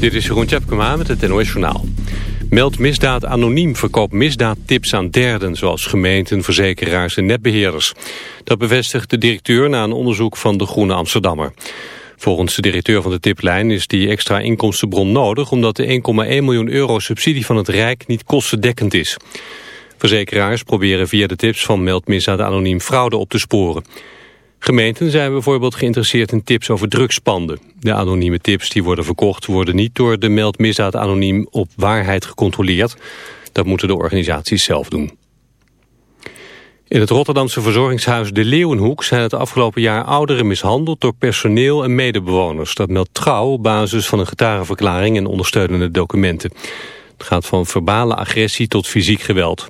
Dit is Jeroen Tjepkema met het NOS Journaal. Meld misdaad anoniem verkoopt misdaadtips aan derden... zoals gemeenten, verzekeraars en netbeheerders. Dat bevestigt de directeur na een onderzoek van de Groene Amsterdammer. Volgens de directeur van de tiplijn is die extra inkomstenbron nodig... omdat de 1,1 miljoen euro subsidie van het Rijk niet kostendekkend is. Verzekeraars proberen via de tips van Meld misdaad anoniem fraude op te sporen... Gemeenten zijn bijvoorbeeld geïnteresseerd in tips over drugspanden. De anonieme tips die worden verkocht worden niet door de meldmisdaad anoniem op waarheid gecontroleerd. Dat moeten de organisaties zelf doen. In het Rotterdamse verzorgingshuis De Leeuwenhoek zijn het afgelopen jaar ouderen mishandeld door personeel en medebewoners. Dat meldt trouw op basis van een getarenverklaring en ondersteunende documenten. Het gaat van verbale agressie tot fysiek geweld.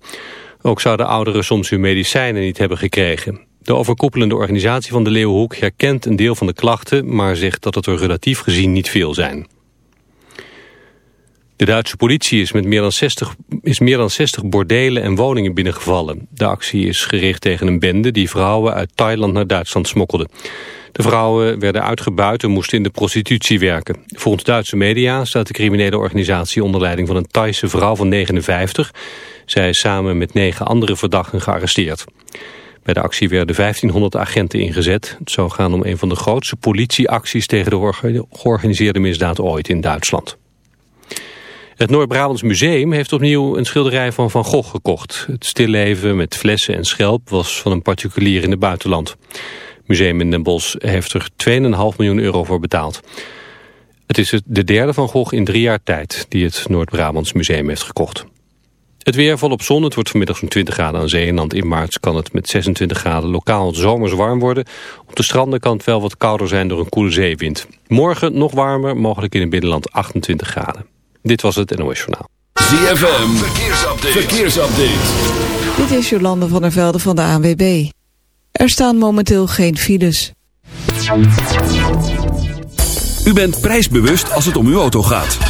Ook zouden ouderen soms hun medicijnen niet hebben gekregen. De overkoepelende organisatie van de Leeuwenhoek herkent een deel van de klachten... maar zegt dat het er relatief gezien niet veel zijn. De Duitse politie is met meer dan 60, is meer dan 60 bordelen en woningen binnengevallen. De actie is gericht tegen een bende die vrouwen uit Thailand naar Duitsland smokkelde. De vrouwen werden uitgebuit en moesten in de prostitutie werken. Volgens Duitse media staat de criminele organisatie onder leiding van een Thaise vrouw van 59. Zij is samen met negen andere verdachten gearresteerd. Bij de actie werden 1500 agenten ingezet. Het zou gaan om een van de grootste politieacties tegen de georganiseerde misdaad ooit in Duitsland. Het Noord-Brabants Museum heeft opnieuw een schilderij van Van Gogh gekocht. Het stilleven met flessen en schelp was van een particulier in het buitenland. Het museum in Den Bosch heeft er 2,5 miljoen euro voor betaald. Het is de derde Van Gogh in drie jaar tijd die het Noord-Brabants Museum heeft gekocht. Het weer volop zon. Het wordt vanmiddag zo'n 20 graden aan Zeeland. In maart kan het met 26 graden lokaal zomers warm worden. Op de stranden kan het wel wat kouder zijn door een koele zeewind. Morgen nog warmer, mogelijk in het binnenland 28 graden. Dit was het NOS Journaal. ZFM, verkeersupdate. verkeersupdate. Dit is Jolande van der Velde van de ANWB. Er staan momenteel geen files. U bent prijsbewust als het om uw auto gaat.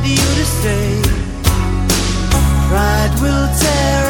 want you to stay. Pride will tear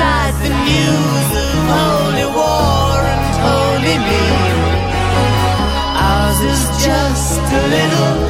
beside the news of holy war and holy me. Ours is just a little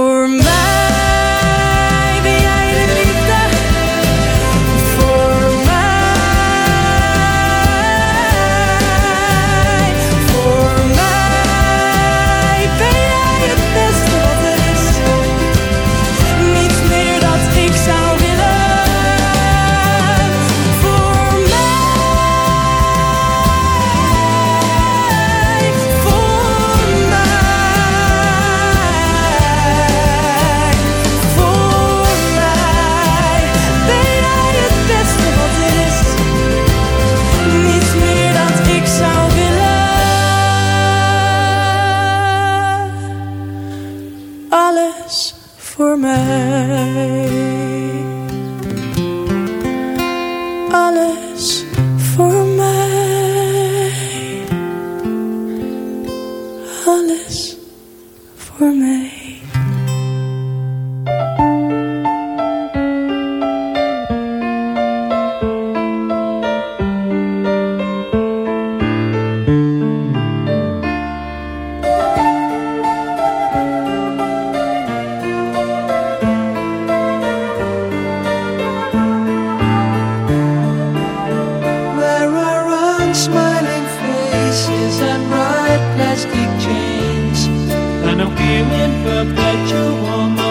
milky wind perpetual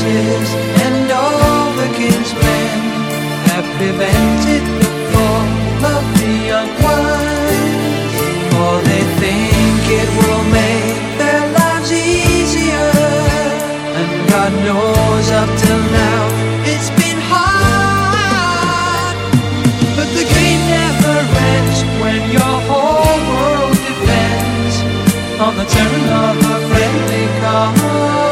and all the king's men have prevented the fall of the unwise, for they think it will make their lives easier. And God knows up till now it's been hard. But the game never ends when your whole world depends on the turn of a friendly card.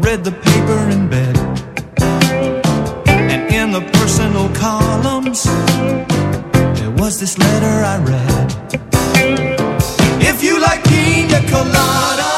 read the paper in bed. And in the personal columns there was this letter I read. If you like pina colada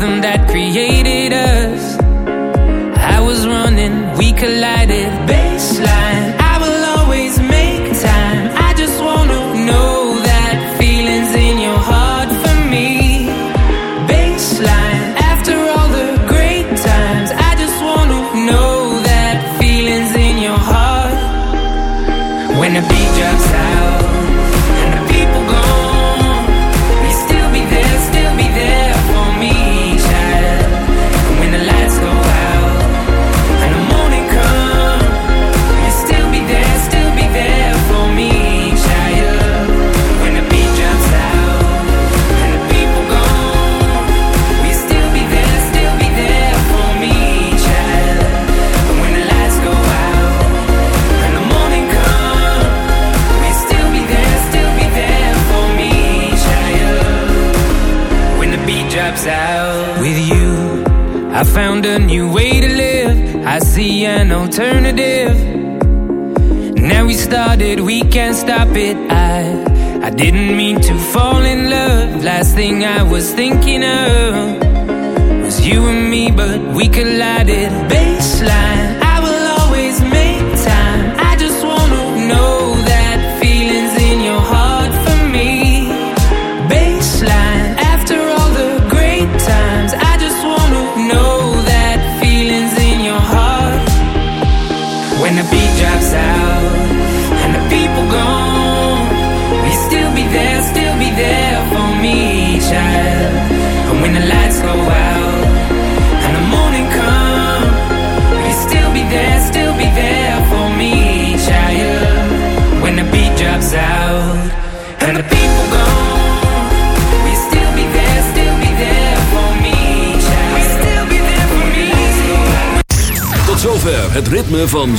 rhythm that